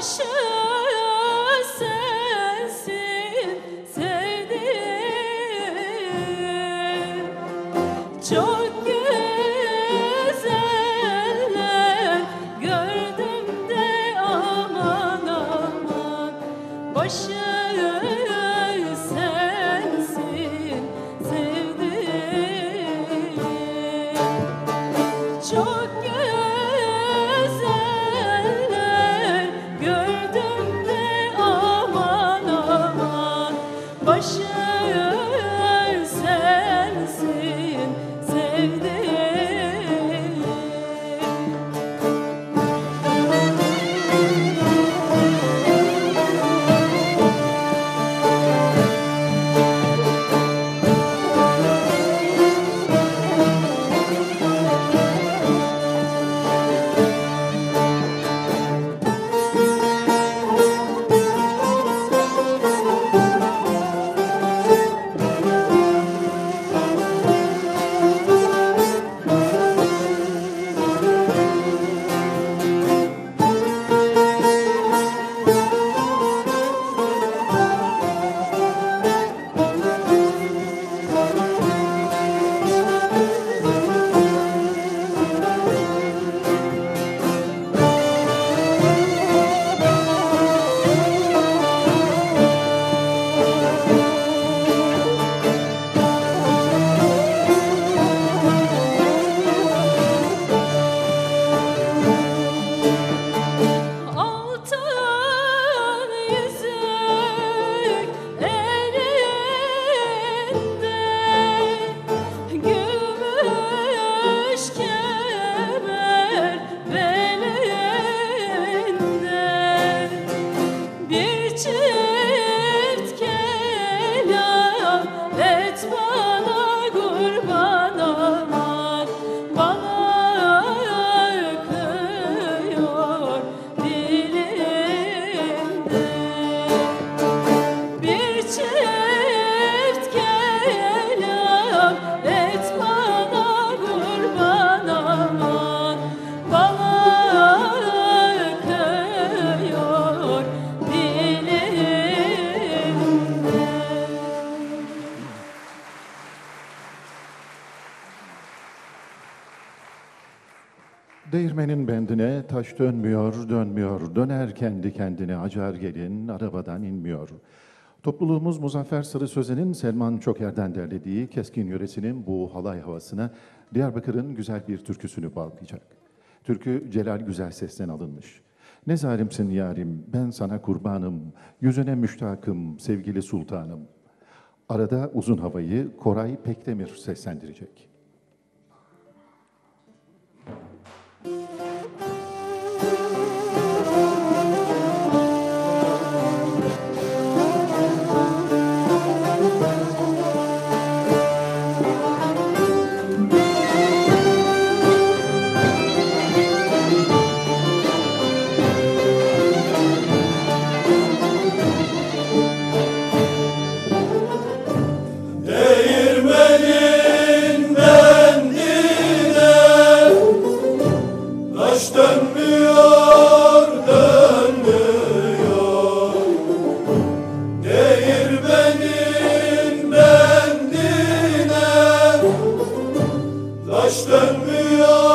是。aşkım Değirmenin bendine taş dönmüyor, dönmüyor. Döner kendi kendine acar gelin, arabadan inmiyor. Topluluğumuz Muzaffer Sarı Sözen'in Selman Çoker'den derlediği Keskin yöresinin bu halay havasına Diyarbakır'ın güzel bir türküsünü bağlayacak. Türkü Celal Güzel Ses'ten alınmış. Ne zalimsin yarim, ben sana kurbanım, yüzüne müştakım sevgili sultanım. Arada uzun havayı Koray Pekdemir seslendirecek. Dönmüyor,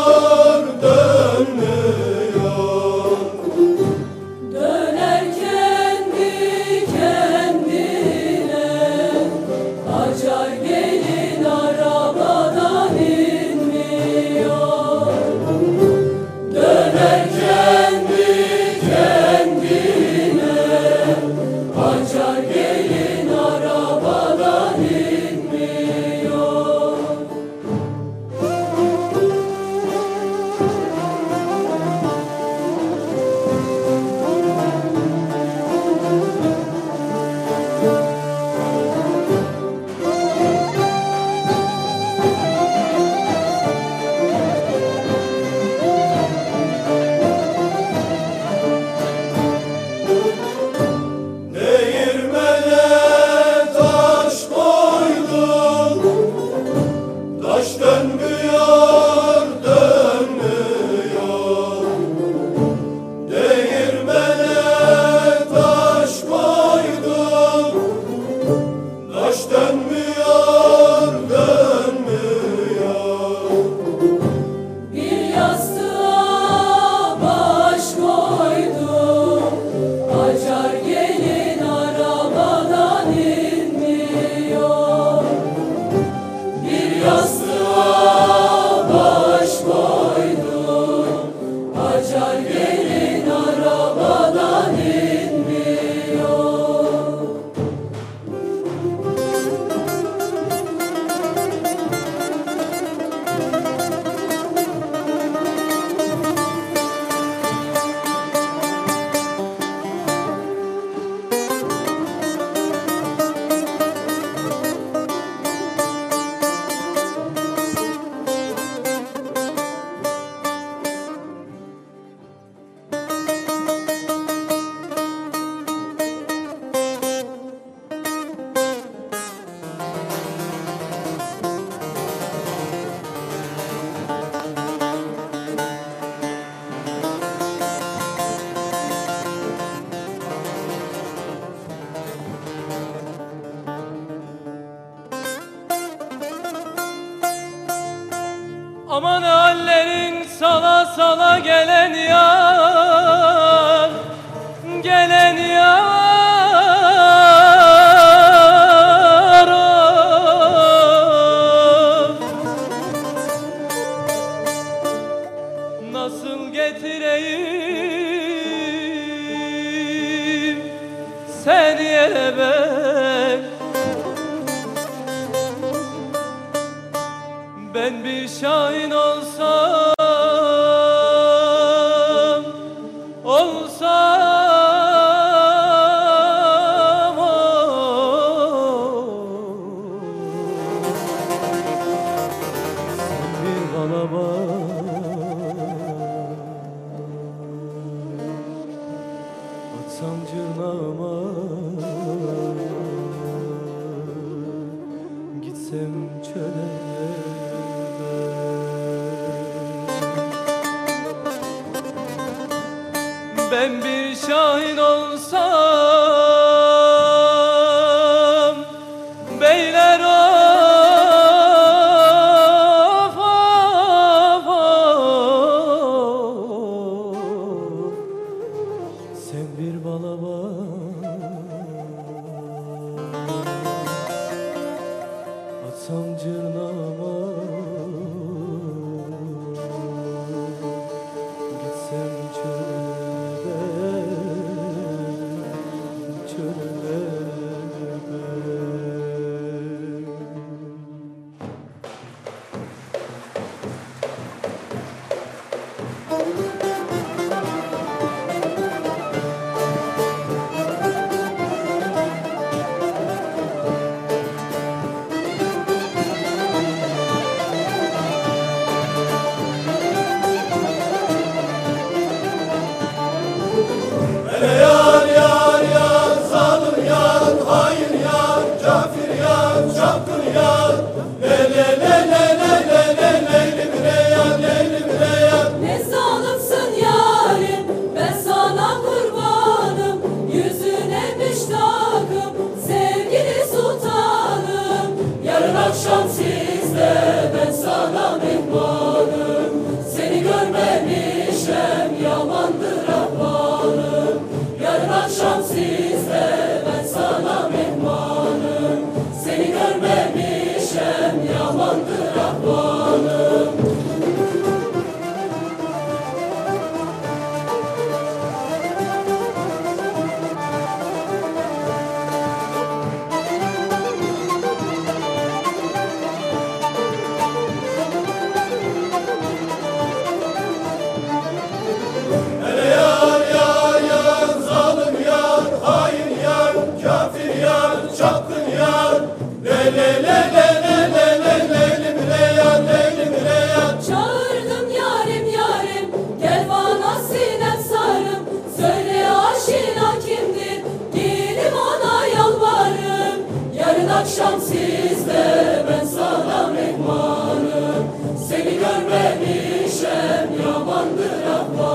Sangue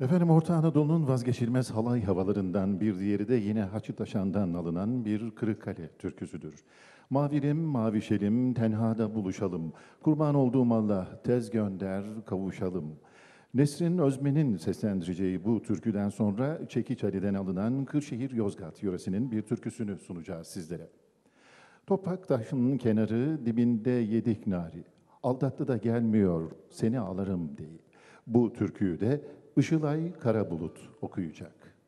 Efendim Orta Anadolu'nun vazgeçilmez halay havalarından bir diğeri de yine Haçitaşan'dan alınan bir Kırıkkale türküsüdür. Mavirim, mavişelim, tenhada buluşalım. Kurban olduğum Allah, tez gönder, kavuşalım. Nesrin Özmen'in seslendireceği bu türküden sonra Çekiç Ali'den alınan Kırşehir Yozgat yöresinin bir türküsünü sunacağız sizlere. Topak taşının kenarı dibinde yedik nari. Aldattı da gelmiyor, seni alarım deyip. Bu türküyü de Işılay Karabulut okuyacak.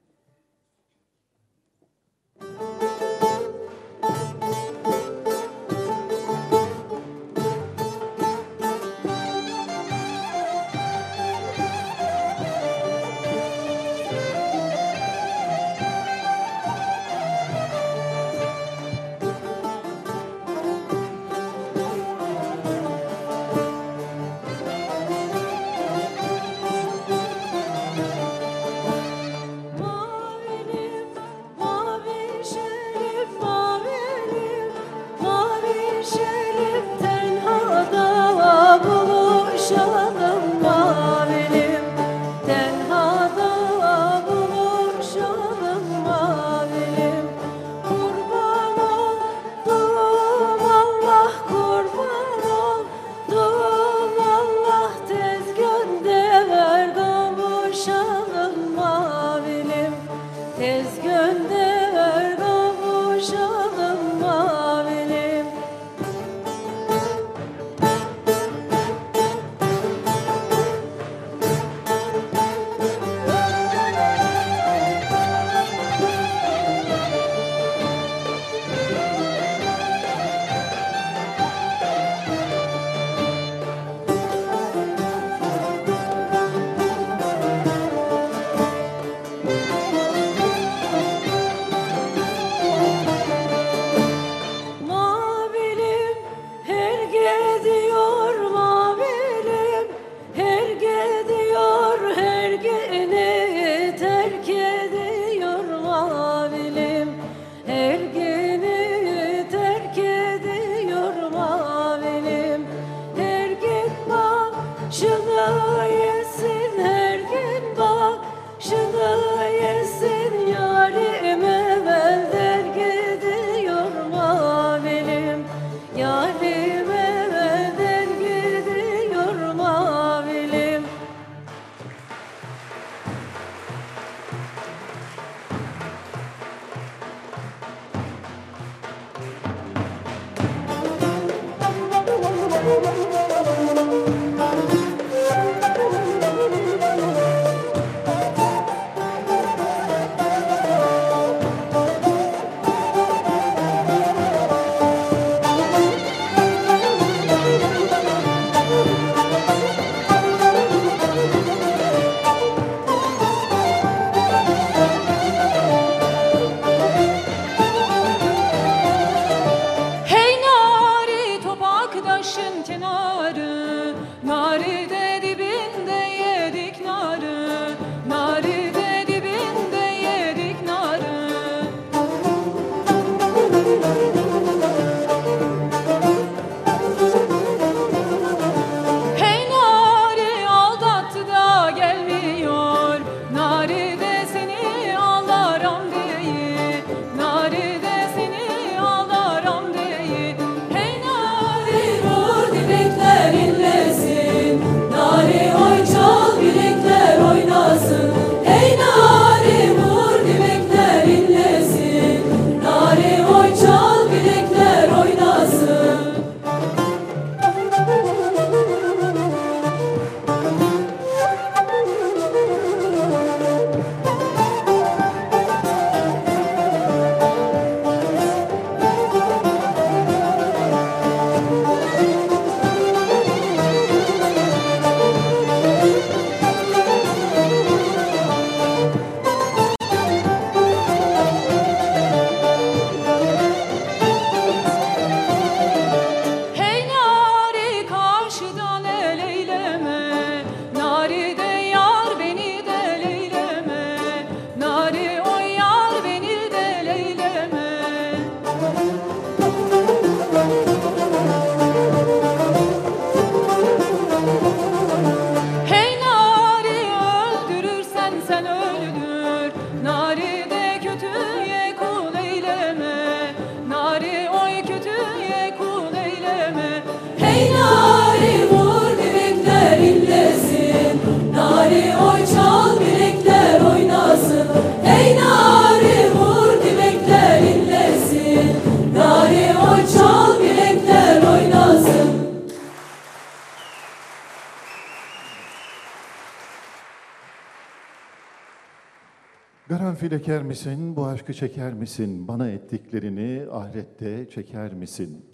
karanfil eker misin, bu aşkı çeker misin, bana ettiklerini ahirette çeker misin?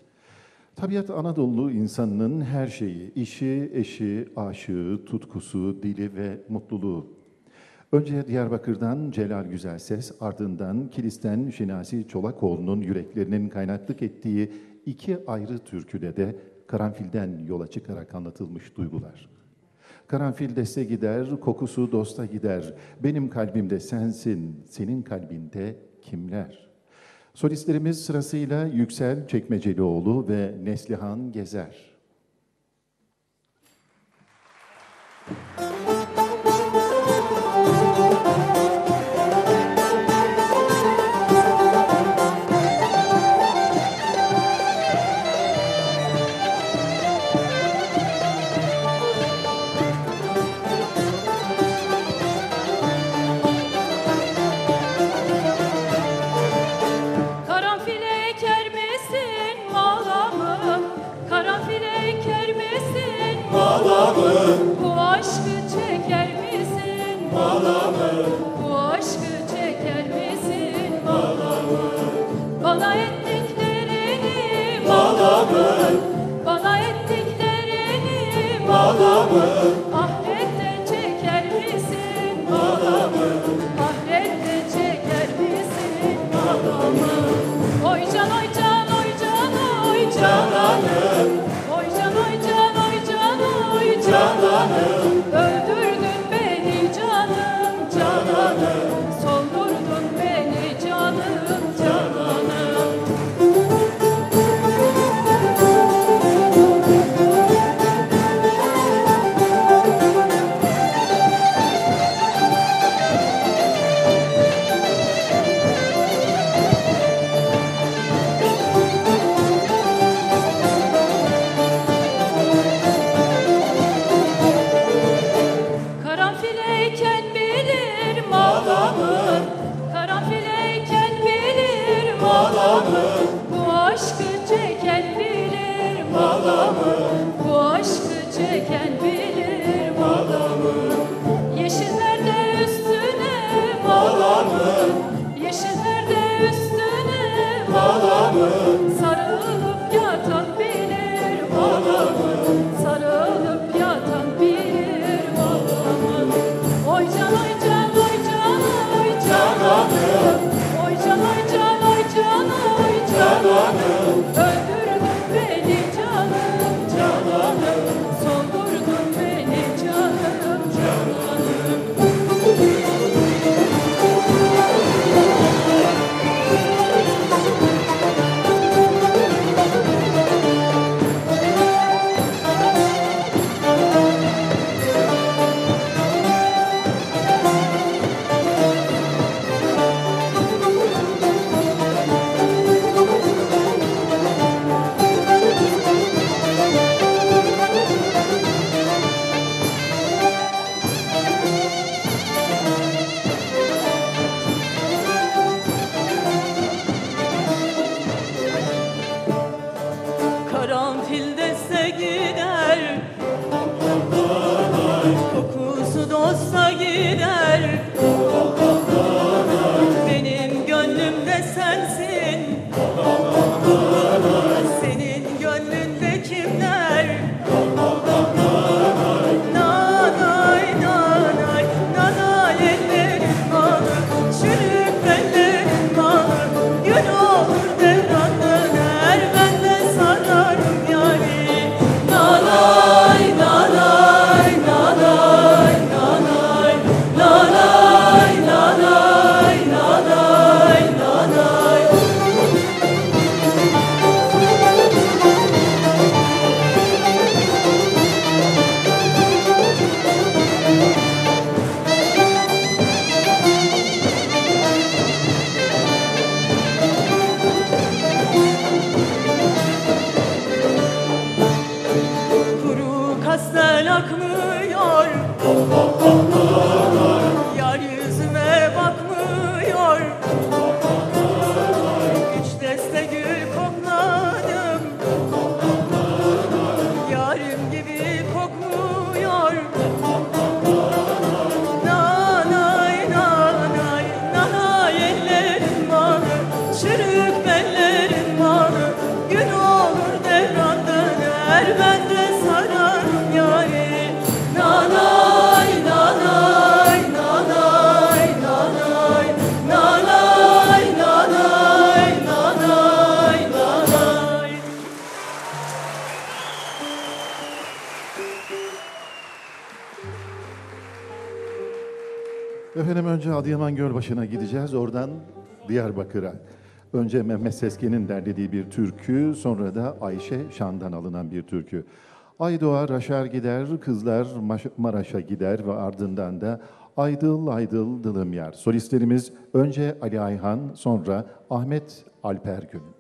Tabiat Anadolu insanının her şeyi, işi, eşi, aşığı, tutkusu, dili ve mutluluğu. Önce Diyarbakır'dan Celal Güzel Ses, ardından Kilis'ten Şinasi Çolakoğlu'nun yüreklerinin kaynaklık ettiği iki ayrı türküde de karanfilden yola çıkarak anlatılmış duygular. Karanfil deste gider, kokusu dosta gider. Benim kalbimde sensin, senin kalbinde kimler? Solistlerimiz sırasıyla Yüksel Çekmecelioğlu ve Neslihan Gezer. Thank. Adıyaman Gölbaşı'na gideceğiz. Oradan Diyarbakır'a. Önce Mehmet Seskin'in derlediği bir türkü, sonra da Ayşe Şan'dan alınan bir türkü. Aydoğa Raşar gider, kızlar Maraş'a gider ve ardından da Aydıl Aydıl Dılım Yer. Solistlerimiz önce Ali Ayhan, sonra Ahmet Alper Gönül.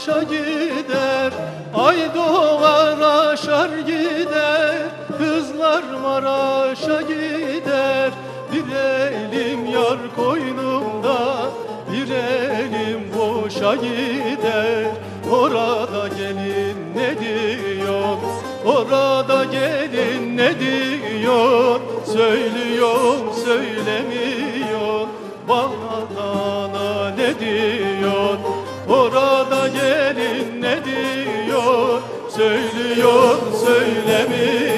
aşa gider Ay doğar aşar gider. Kızlar Maraş'a gider Bir elim yar koynumda. Bir elim boşa gider. Orada gelin ne diyor? Orada gelin ne diyor? Söylüyor söylemiyor. Bana dana ne diyor? Orada yok söyle bir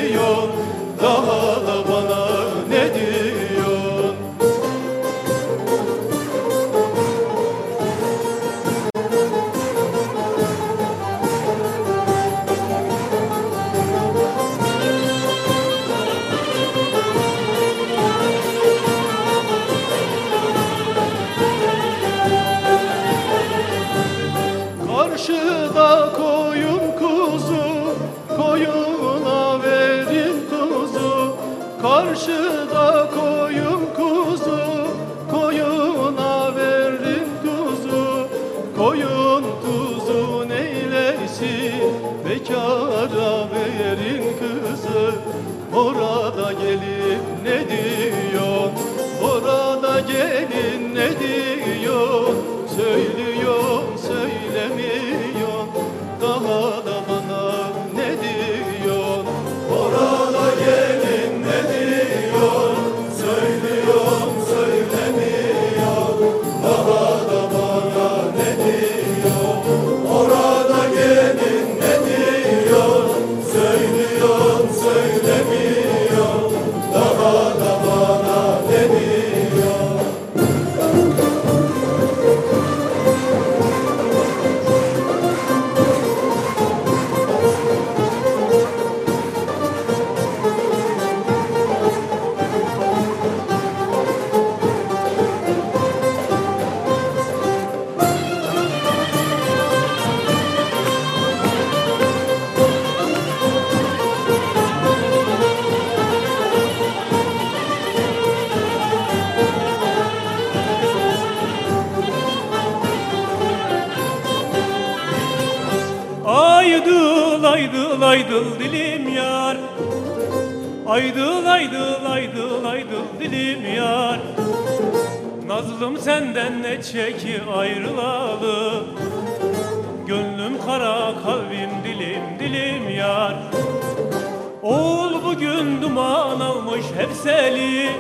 Başın duman almış hepseli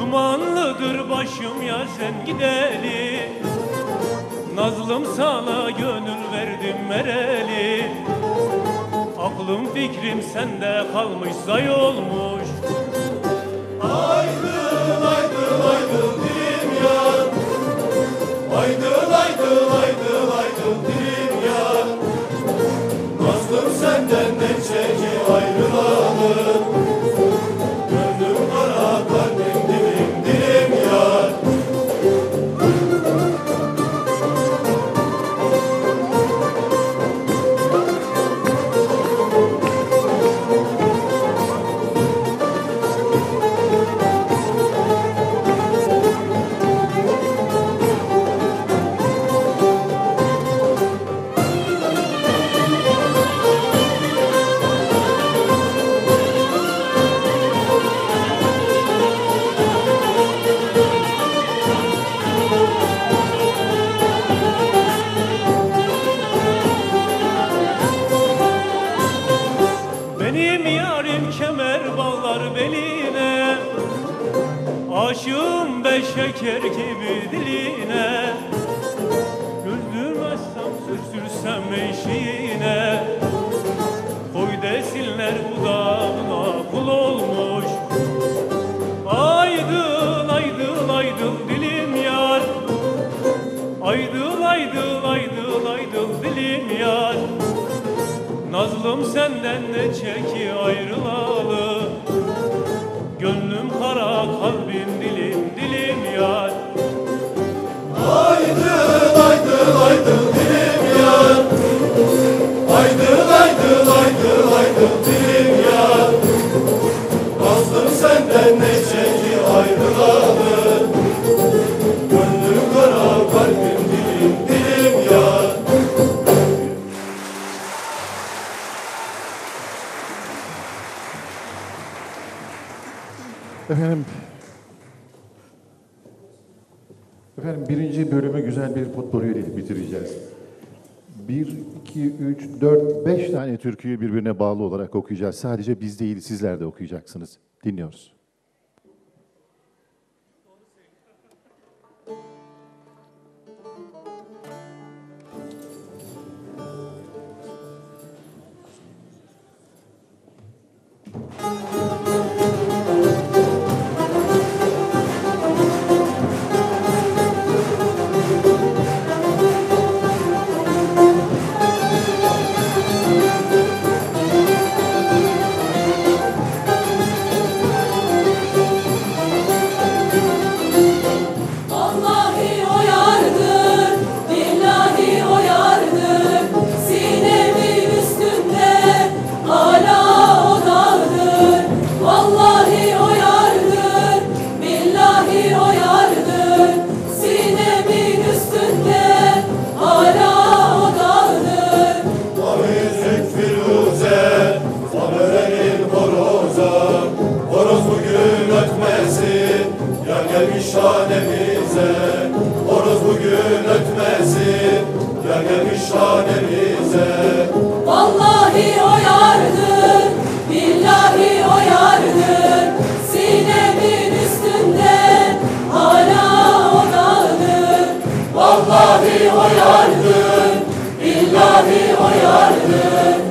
Dumanlıdır başım yar sen gideli Nazlım sana gönül verdim mereli Aklım fikrim sende kalmış zay olmuş Aydın aydın aydın dilim Aydın aydın aydın Senden ne çeki ayrılalım. şarkı okuyacağız. Sadece biz değil sizler de okuyacaksınız. Dinliyoruz. Hallelujah.